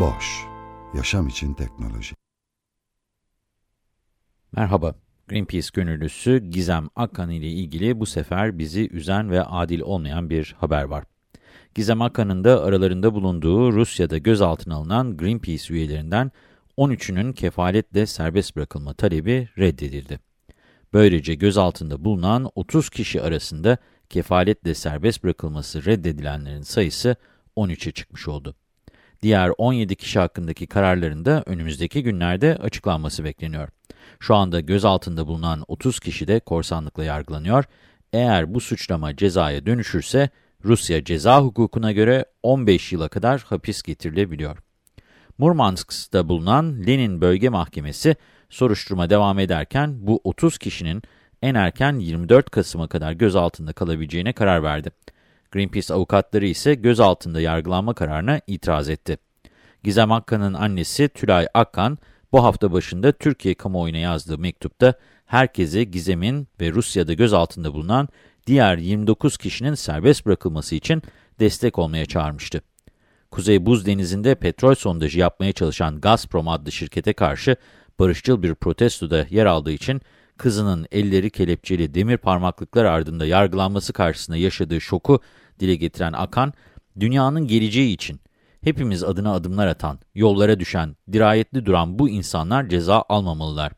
Boş, yaşam için teknoloji. Merhaba, Greenpeace gönüllüsü Gizem Akkan ile ilgili bu sefer bizi üzen ve adil olmayan bir haber var. Gizem Akkan'ın da aralarında bulunduğu Rusya'da gözaltına alınan Greenpeace üyelerinden 13'ünün kefaletle serbest bırakılma talebi reddedildi. Böylece gözaltında bulunan 30 kişi arasında kefaletle serbest bırakılması reddedilenlerin sayısı 13'e çıkmış oldu. Diğer 17 kişi hakkındaki kararların da önümüzdeki günlerde açıklanması bekleniyor. Şu anda gözaltında bulunan 30 kişi de korsanlıkla yargılanıyor. Eğer bu suçlama cezaya dönüşürse Rusya ceza hukukuna göre 15 yıla kadar hapis getirilebiliyor. Murmansk'ta bulunan Lenin Bölge Mahkemesi soruşturma devam ederken bu 30 kişinin en erken 24 Kasım'a kadar gözaltında kalabileceğine karar verdi. Greenpeace avukatları ise gözaltında yargılanma kararına itiraz etti. Gizem Akkan'ın annesi Tülay Akkan bu hafta başında Türkiye kamuoyuna yazdığı mektupta herkese Gizem'in ve Rusya'da gözaltında bulunan diğer 29 kişinin serbest bırakılması için destek olmaya çağırmıştı. Kuzey Buz Denizi'nde petrol sondajı yapmaya çalışan Gazprom adlı şirkete karşı barışçıl bir protestoda yer aldığı için kızının elleri kelepçeli demir parmaklıklar ardında yargılanması karşısında yaşadığı şoku dile getiren Akan, dünyanın geleceği için hepimiz adına adımlar atan, yollara düşen, dirayetli duran bu insanlar ceza almamalılar.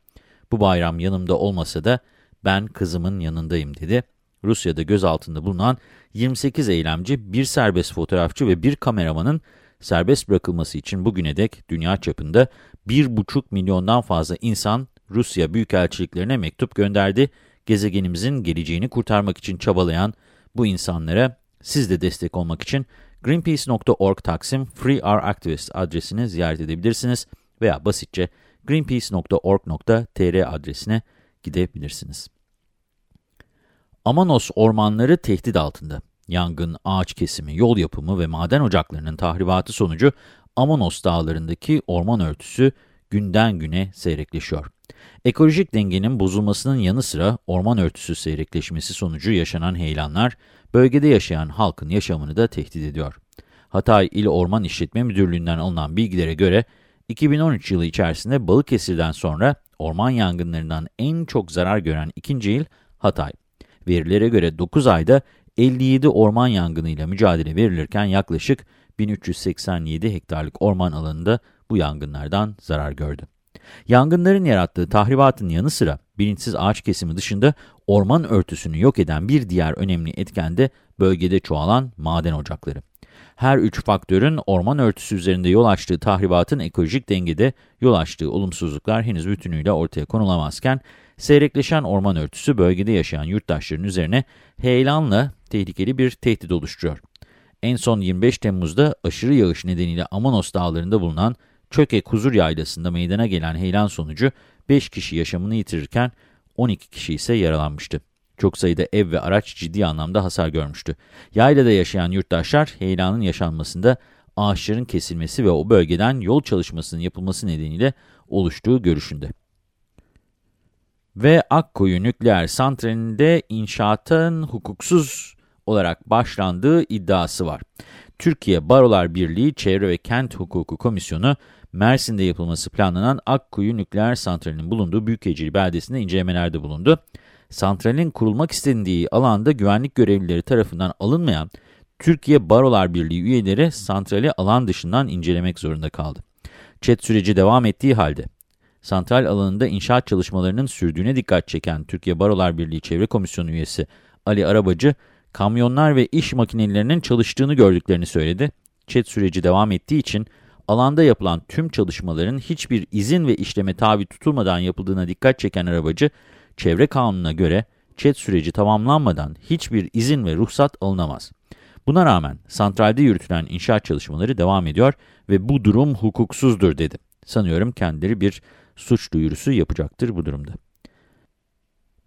Bu bayram yanımda olmasa da ben kızımın yanındayım dedi. Rusya'da gözaltında bulunan 28 eylemci, bir serbest fotoğrafçı ve bir kameramanın serbest bırakılması için bugüne dek dünya çapında 1,5 milyondan fazla insan Rusya büyükelçiliklerine mektup gönderdi. Gezegenimizin geleceğini kurtarmak için çabalayan bu insanlara siz de destek olmak için greenpeace.org taksim freeouractivist adresini ziyaret edebilirsiniz veya basitçe greenpeace.org.tr adresine gidebilirsiniz. Amanos ormanları tehdit altında. Yangın, ağaç kesimi, yol yapımı ve maden ocaklarının tahribatı sonucu Amanos dağlarındaki orman örtüsü günden güne seyrekleşiyor. Ekolojik dengenin bozulmasının yanı sıra orman örtüsü seyrekleşmesi sonucu yaşanan heyelanlar, bölgede yaşayan halkın yaşamını da tehdit ediyor. Hatay İl Orman İşletme Müdürlüğü'nden alınan bilgilere göre, 2013 yılı içerisinde Balıkesir'den sonra orman yangınlarından en çok zarar gören ikinci il Hatay. Verilere göre 9 ayda 57 orman yangınıyla mücadele verilirken yaklaşık 1387 hektarlık orman alanında bu yangınlardan zarar gördü. Yangınların yarattığı tahribatın yanı sıra bilinçsiz ağaç kesimi dışında orman örtüsünü yok eden bir diğer önemli etken de bölgede çoğalan maden ocakları. Her üç faktörün orman örtüsü üzerinde yol açtığı tahribatın ekolojik dengede yol açtığı olumsuzluklar henüz bütünüyle ortaya konulamazken, seyrekleşen orman örtüsü bölgede yaşayan yurttaşların üzerine heyelanla tehlikeli bir tehdit oluşturuyor. En son 25 Temmuz'da aşırı yağış nedeniyle Amanos dağlarında bulunan Çöke Kuzur Yaylası'nda meydana gelen heyelan sonucu 5 kişi yaşamını yitirirken 12 kişi ise yaralanmıştı. Çok sayıda ev ve araç ciddi anlamda hasar görmüştü. Yaylada yaşayan yurttaşlar heyelanın yaşanmasında ağaçların kesilmesi ve o bölgeden yol çalışmasının yapılması nedeniyle oluştuğu görüşünde. Ve Akkuyu nükleer santralinde inşaatın hukuksuz olarak başlandığı iddiası var. Türkiye Barolar Birliği Çevre ve Kent Hukuku Komisyonu, Mersin'de yapılması planlanan Akkuyu Nükleer Santrali'nin bulunduğu Büyükecili beldesinde incelemelerde bulundu. Santralin kurulmak istendiği alanda güvenlik görevlileri tarafından alınmayan Türkiye Barolar Birliği üyeleri santrali alan dışından incelemek zorunda kaldı. Çet süreci devam ettiği halde santral alanında inşaat çalışmalarının sürdüğüne dikkat çeken Türkiye Barolar Birliği Çevre Komisyonu üyesi Ali Arabacı, kamyonlar ve iş makinelerinin çalıştığını gördüklerini söyledi. Çet süreci devam ettiği için alanda yapılan tüm çalışmaların hiçbir izin ve işleme tabi tutulmadan yapıldığına dikkat çeken arabacı, çevre kanununa göre ÇED süreci tamamlanmadan hiçbir izin ve ruhsat alınamaz. Buna rağmen santralde yürütülen inşaat çalışmaları devam ediyor ve bu durum hukuksuzdur dedi. Sanıyorum kendileri bir suç duyurusu yapacaktır bu durumda.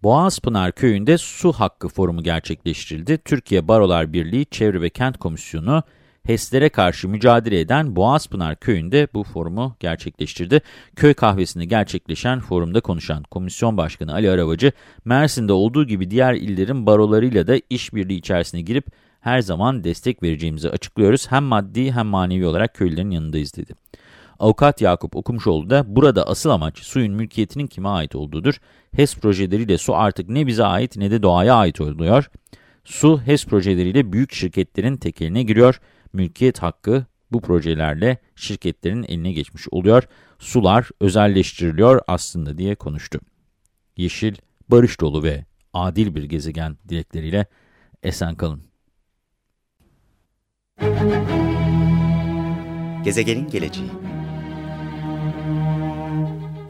Boğazpınar Köyü'nde su hakkı forumu gerçekleştirildi. Türkiye Barolar Birliği Çevre ve Kent Komisyonu HES'lere karşı mücadele eden Boğazpınar Köyü'nde bu forumu gerçekleştirdi. Köy kahvesinde gerçekleşen forumda konuşan Komisyon Başkanı Ali Arabacı, Mersin'de olduğu gibi diğer illerin barolarıyla da işbirliği içerisine girip her zaman destek vereceğimizi açıklıyoruz. Hem maddi hem manevi olarak köylülerin yanındayız dedi. Avukat Yakup Okumuşoğlu da burada asıl amaç suyun mülkiyetinin kime ait olduğudur. HES projeleriyle su artık ne bize ait ne de doğaya ait oluyor. Su HES projeleriyle büyük şirketlerin tekeline giriyor. Mülkiyet hakkı bu projelerle şirketlerin eline geçmiş oluyor. Sular özelleştiriliyor aslında diye konuştu. Yeşil, barış dolu ve adil bir gezegen dilekleriyle esen kalın. Gezegenin geleceği